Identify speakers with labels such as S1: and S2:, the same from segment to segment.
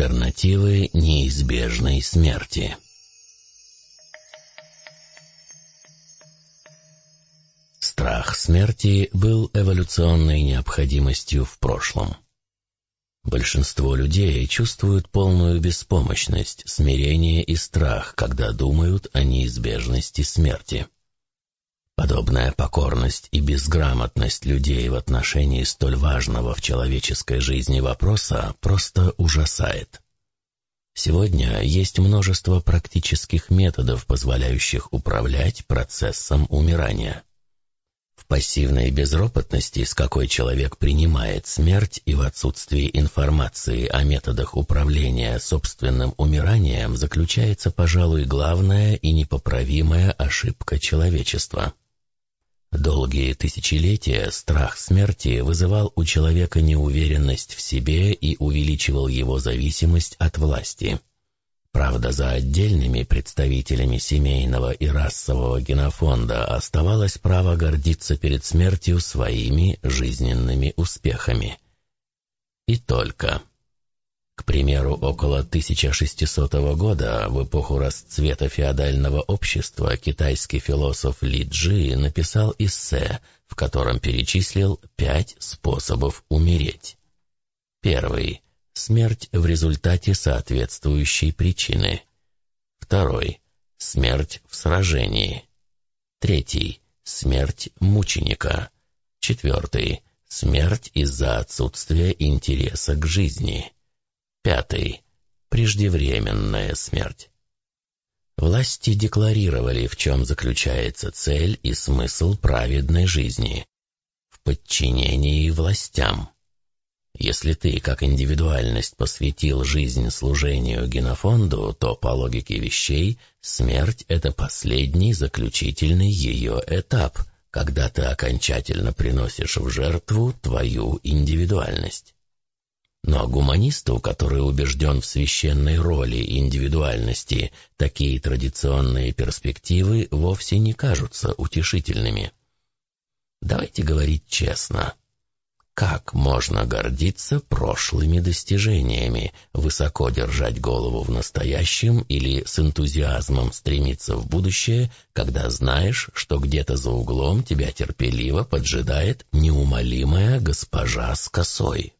S1: Альтернативы неизбежной смерти. Страх смерти был эволюционной необходимостью в прошлом. Большинство людей чувствуют полную беспомощность, смирение и страх, когда думают о неизбежности смерти. Подобная покорность и безграмотность людей в отношении столь важного в человеческой жизни вопроса просто ужасает. Сегодня есть множество практических методов, позволяющих управлять процессом умирания. В пассивной безропотности, с какой человек принимает смерть и в отсутствии информации о методах управления собственным умиранием заключается, пожалуй, главная и непоправимая ошибка человечества – Долгие тысячелетия страх смерти вызывал у человека неуверенность в себе и увеличивал его зависимость от власти. Правда, за отдельными представителями семейного и расового генофонда оставалось право гордиться перед смертью своими жизненными успехами. И только. К примеру, около 1600 года, в эпоху расцвета феодального общества, китайский философ Ли Джи написал эссе, в котором перечислил пять способов умереть. Первый – смерть в результате соответствующей причины. Второй – смерть в сражении. Третий – смерть мученика. Четвертый – смерть из-за отсутствия интереса к жизни. Пятый. Преждевременная смерть. Власти декларировали, в чем заключается цель и смысл праведной жизни. В подчинении властям. Если ты, как индивидуальность, посвятил жизнь служению генофонду, то, по логике вещей, смерть — это последний заключительный ее этап, когда ты окончательно приносишь в жертву твою индивидуальность. Но гуманисту, который убежден в священной роли индивидуальности, такие традиционные перспективы вовсе не кажутся утешительными. Давайте говорить честно. Как можно гордиться прошлыми достижениями, высоко держать голову в настоящем или с энтузиазмом стремиться в будущее, когда знаешь, что где-то за углом тебя терпеливо поджидает неумолимая госпожа с косой?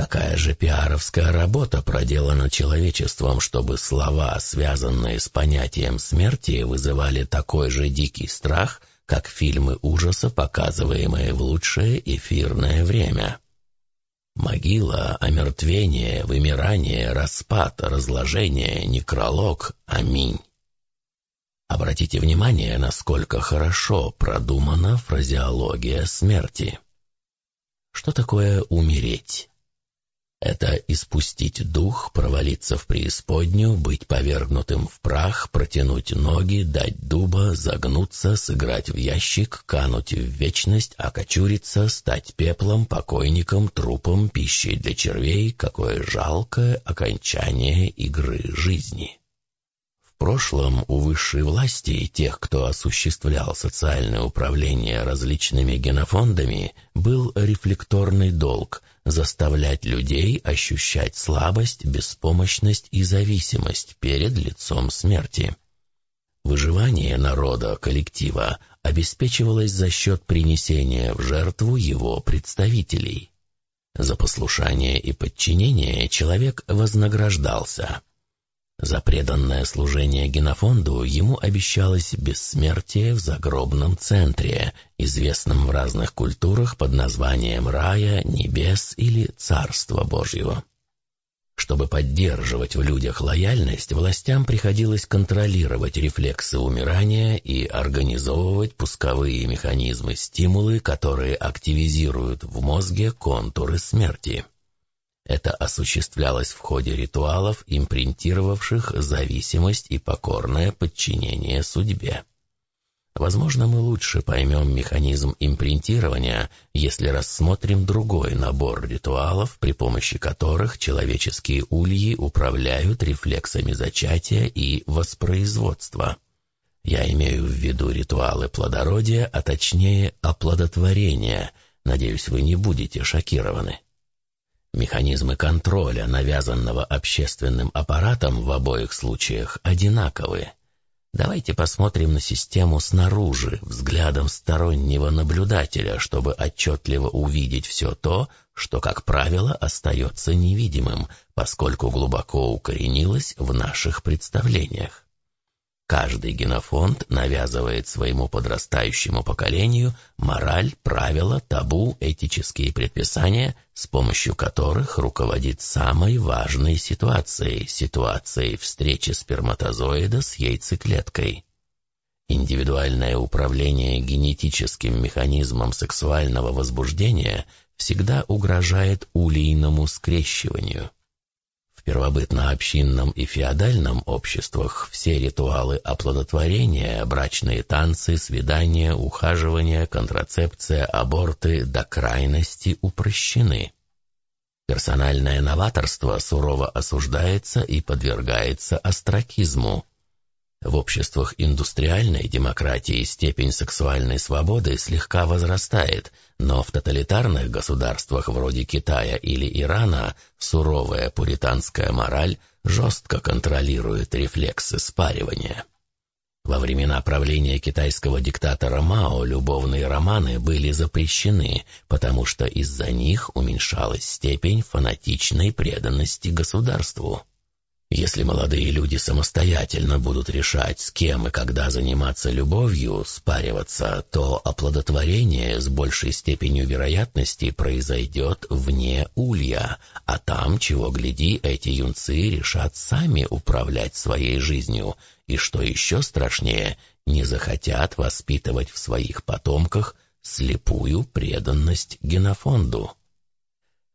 S1: Какая же пиаровская работа проделана человечеством, чтобы слова, связанные с понятием смерти, вызывали такой же дикий страх, как фильмы ужаса, показываемые в лучшее эфирное время? Могила, омертвение, вымирание, распад, разложение, некролог, аминь. Обратите внимание, насколько хорошо продумана фразеология смерти. Что такое умереть? Это испустить дух, провалиться в преисподнюю, быть повергнутым в прах, протянуть ноги, дать дуба, загнуться, сыграть в ящик, кануть в вечность, окочуриться, стать пеплом, покойником, трупом, пищей для червей, какое жалкое окончание игры жизни. Прошлом у высшей власти тех, кто осуществлял социальное управление различными генофондами, был рефлекторный долг – заставлять людей ощущать слабость, беспомощность и зависимость перед лицом смерти. Выживание народа, коллектива обеспечивалось за счет принесения в жертву его представителей. За послушание и подчинение человек вознаграждался. За преданное служение генофонду ему обещалось бессмертие в загробном центре, известном в разных культурах под названием рая, небес или царства Божьего. Чтобы поддерживать в людях лояльность, властям приходилось контролировать рефлексы умирания и организовывать пусковые механизмы стимулы, которые активизируют в мозге контуры смерти. Это осуществлялось в ходе ритуалов, импринтировавших зависимость и покорное подчинение судьбе. Возможно, мы лучше поймем механизм импринтирования, если рассмотрим другой набор ритуалов, при помощи которых человеческие ульи управляют рефлексами зачатия и воспроизводства. Я имею в виду ритуалы плодородия, а точнее оплодотворения. Надеюсь, вы не будете шокированы. Механизмы контроля, навязанного общественным аппаратом в обоих случаях, одинаковы. Давайте посмотрим на систему снаружи, взглядом стороннего наблюдателя, чтобы отчетливо увидеть все то, что, как правило, остается невидимым, поскольку глубоко укоренилось в наших представлениях. Каждый генофонд навязывает своему подрастающему поколению мораль, правила, табу, этические предписания, с помощью которых руководит самой важной ситуацией, ситуацией встречи сперматозоида с яйцеклеткой. Индивидуальное управление генетическим механизмом сексуального возбуждения всегда угрожает улейному скрещиванию. В первобытно-общинном и феодальном обществах все ритуалы оплодотворения, брачные танцы, свидания, ухаживания, контрацепция, аборты до крайности упрощены. Персональное новаторство сурово осуждается и подвергается остракизму. В обществах индустриальной демократии степень сексуальной свободы слегка возрастает, но в тоталитарных государствах вроде Китая или Ирана суровая пуританская мораль жестко контролирует рефлексы спаривания. Во времена правления китайского диктатора Мао любовные романы были запрещены, потому что из-за них уменьшалась степень фанатичной преданности государству. Если молодые люди самостоятельно будут решать, с кем и когда заниматься любовью, спариваться, то оплодотворение с большей степенью вероятности произойдет вне улья, а там, чего гляди, эти юнцы решат сами управлять своей жизнью, и, что еще страшнее, не захотят воспитывать в своих потомках слепую преданность генофонду.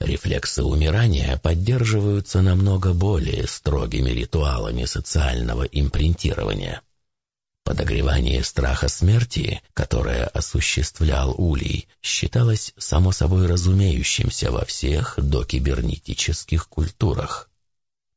S1: Рефлексы умирания поддерживаются намного более строгими ритуалами социального импринтирования. Подогревание страха смерти, которое осуществлял Улей, считалось само собой разумеющимся во всех докибернетических культурах.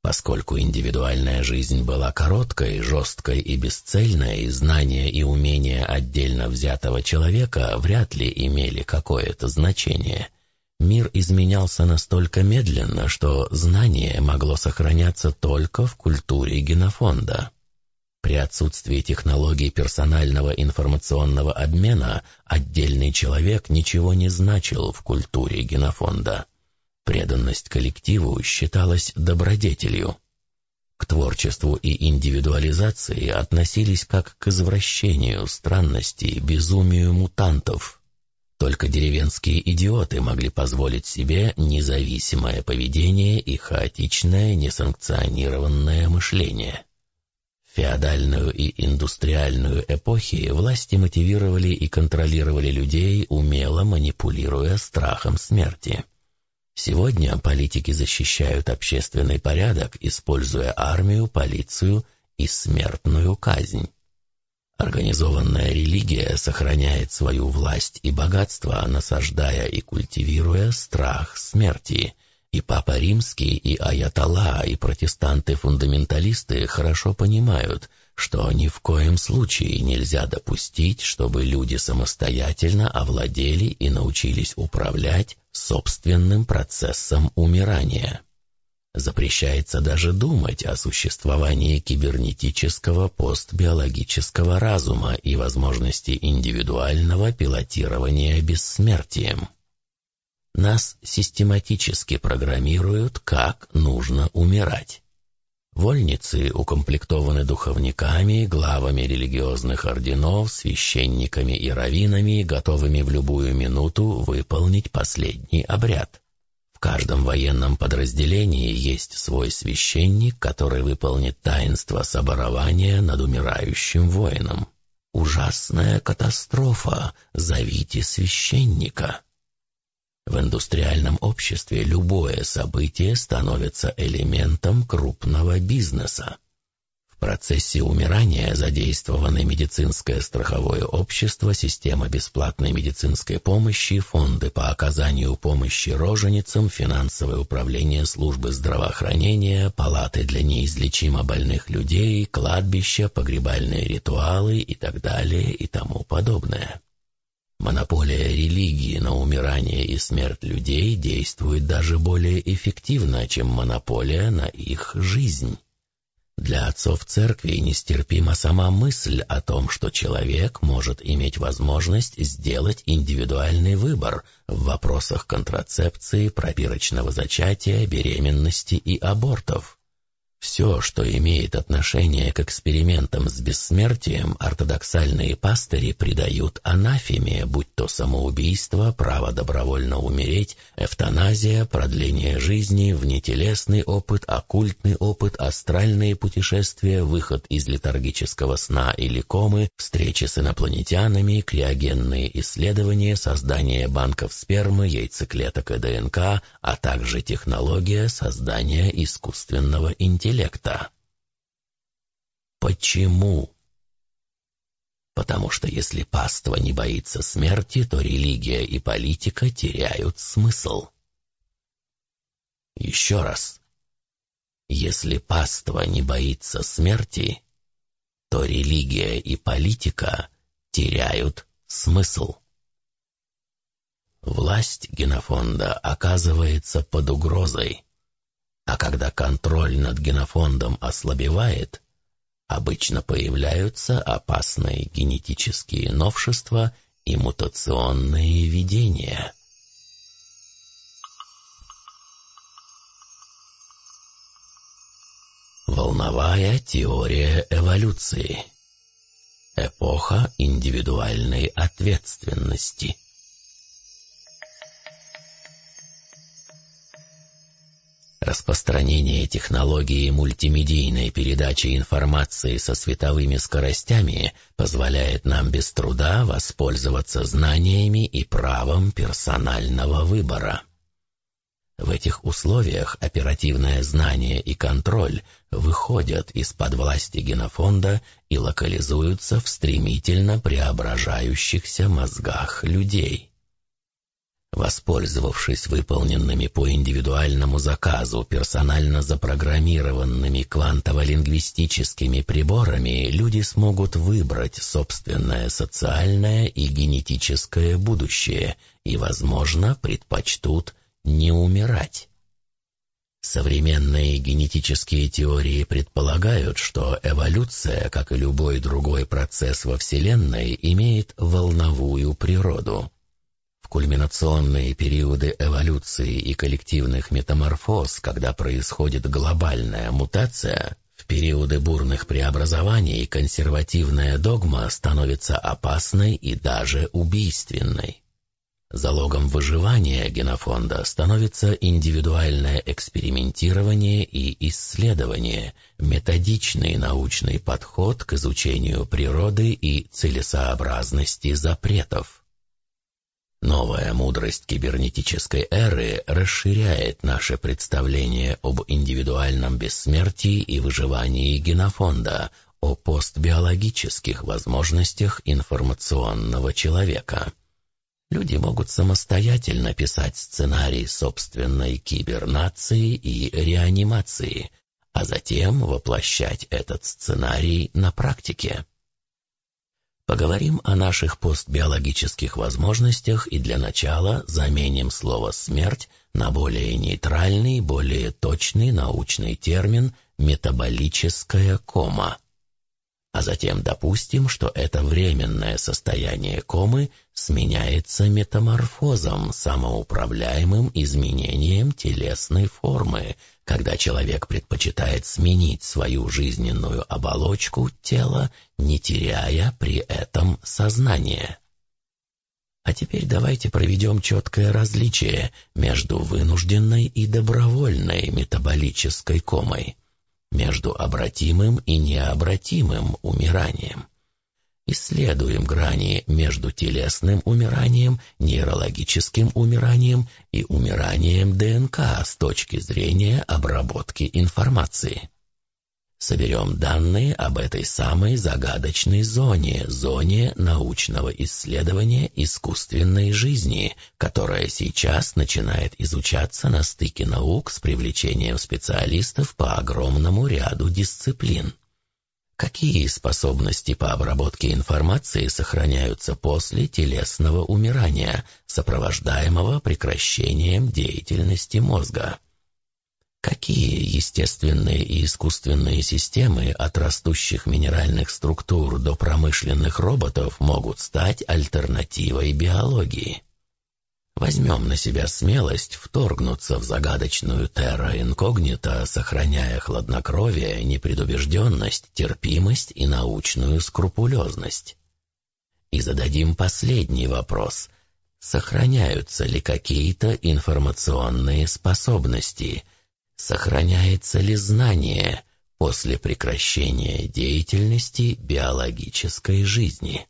S1: Поскольку индивидуальная жизнь была короткой, жесткой и бесцельной, знания и умения отдельно взятого человека вряд ли имели какое-то значение – Мир изменялся настолько медленно, что знание могло сохраняться только в культуре генофонда. При отсутствии технологий персонального информационного обмена отдельный человек ничего не значил в культуре генофонда. Преданность коллективу считалась добродетелью. К творчеству и индивидуализации относились как к извращению, странности, безумию мутантов – только деревенские идиоты могли позволить себе независимое поведение и хаотичное несанкционированное мышление. В феодальную и индустриальную эпохи власти мотивировали и контролировали людей, умело манипулируя страхом смерти. Сегодня политики защищают общественный порядок, используя армию, полицию и смертную казнь. Организованная религия сохраняет свою власть и богатство, насаждая и культивируя страх смерти. И Папа Римский, и Аятолла, и протестанты-фундаменталисты хорошо понимают, что ни в коем случае нельзя допустить, чтобы люди самостоятельно овладели и научились управлять собственным процессом умирания. Запрещается даже думать о существовании кибернетического постбиологического разума и возможности индивидуального пилотирования бессмертием. Нас систематически программируют, как нужно умирать. Вольницы укомплектованы духовниками, главами религиозных орденов, священниками и раввинами, готовыми в любую минуту выполнить последний обряд. В каждом военном подразделении есть свой священник, который выполнит таинство соборования над умирающим воином. Ужасная катастрофа, зовите священника. В индустриальном обществе любое событие становится элементом крупного бизнеса. Процессе умирания задействованы медицинское страховое общество, система бесплатной медицинской помощи, фонды по оказанию помощи роженицам, финансовое управление службы здравоохранения, палаты для неизлечимо больных людей, кладбища, погребальные ритуалы и так далее и тому подобное. Монополия религии на умирание и смерть людей действует даже более эффективно, чем монополия на их жизнь. Для отцов церкви нестерпима сама мысль о том, что человек может иметь возможность сделать индивидуальный выбор в вопросах контрацепции, пробирочного зачатия, беременности и абортов. Все, что имеет отношение к экспериментам с бессмертием, ортодоксальные пастыри придают анафеме, будь то самоубийство, право добровольно умереть, эвтаназия, продление жизни, внетелесный опыт, оккультный опыт, астральные путешествия, выход из летаргического сна или комы, встречи с инопланетянами, криогенные исследования, создание банков спермы, яйцеклеток и ДНК, а также технология создания искусственного интеллекта интеллекта. Почему? Потому что если паства не боится смерти, то религия и политика теряют смысл. Еще раз. Если паства не боится смерти, то религия и политика теряют смысл. Власть генофонда оказывается под угрозой. А когда контроль над генофондом ослабевает, обычно появляются опасные генетические новшества и мутационные видения. Волновая теория эволюции. Эпоха индивидуальной ответственности. Распространение технологии мультимедийной передачи информации со световыми скоростями позволяет нам без труда воспользоваться знаниями и правом персонального выбора. В этих условиях оперативное знание и контроль выходят из-под власти генофонда и локализуются в стремительно преображающихся мозгах людей. Воспользовавшись выполненными по индивидуальному заказу персонально запрограммированными квантово-лингвистическими приборами, люди смогут выбрать собственное социальное и генетическое будущее и, возможно, предпочтут не умирать. Современные генетические теории предполагают, что эволюция, как и любой другой процесс во Вселенной, имеет волновую природу кульминационные периоды эволюции и коллективных метаморфоз, когда происходит глобальная мутация, в периоды бурных преобразований консервативная догма становится опасной и даже убийственной. Залогом выживания генофонда становится индивидуальное экспериментирование и исследование, методичный научный подход к изучению природы и целесообразности запретов. Новая мудрость кибернетической эры расширяет наше представление об индивидуальном бессмертии и выживании генофонда, о постбиологических возможностях информационного человека. Люди могут самостоятельно писать сценарий собственной кибернации и реанимации, а затем воплощать этот сценарий на практике. Поговорим о наших постбиологических возможностях и для начала заменим слово «смерть» на более нейтральный, более точный научный термин «метаболическая кома» а затем допустим, что это временное состояние комы сменяется метаморфозом, самоуправляемым изменением телесной формы, когда человек предпочитает сменить свою жизненную оболочку тела, не теряя при этом сознание. А теперь давайте проведем четкое различие между вынужденной и добровольной метаболической комой между обратимым и необратимым умиранием. Исследуем грани между телесным умиранием, нейрологическим умиранием и умиранием ДНК с точки зрения обработки информации. Соберем данные об этой самой загадочной зоне, зоне научного исследования искусственной жизни, которая сейчас начинает изучаться на стыке наук с привлечением специалистов по огромному ряду дисциплин. Какие способности по обработке информации сохраняются после телесного умирания, сопровождаемого прекращением деятельности мозга? Какие естественные и искусственные системы от растущих минеральных структур до промышленных роботов могут стать альтернативой биологии? Возьмем на себя смелость вторгнуться в загадочную терра инкогнито, сохраняя хладнокровие, непредубежденность, терпимость и научную скрупулезность. И зададим последний вопрос. Сохраняются ли какие-то информационные способности? Сохраняется ли знание после прекращения деятельности биологической жизни?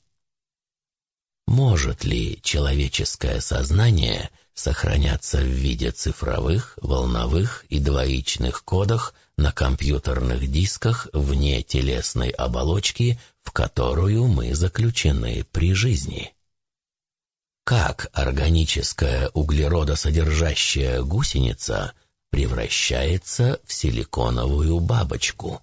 S1: Может ли человеческое сознание сохраняться в виде цифровых, волновых и двоичных кодах на компьютерных дисках вне телесной оболочки, в которую мы заключены при жизни? Как органическая углеродосодержащая гусеница превращается в силиконовую бабочку?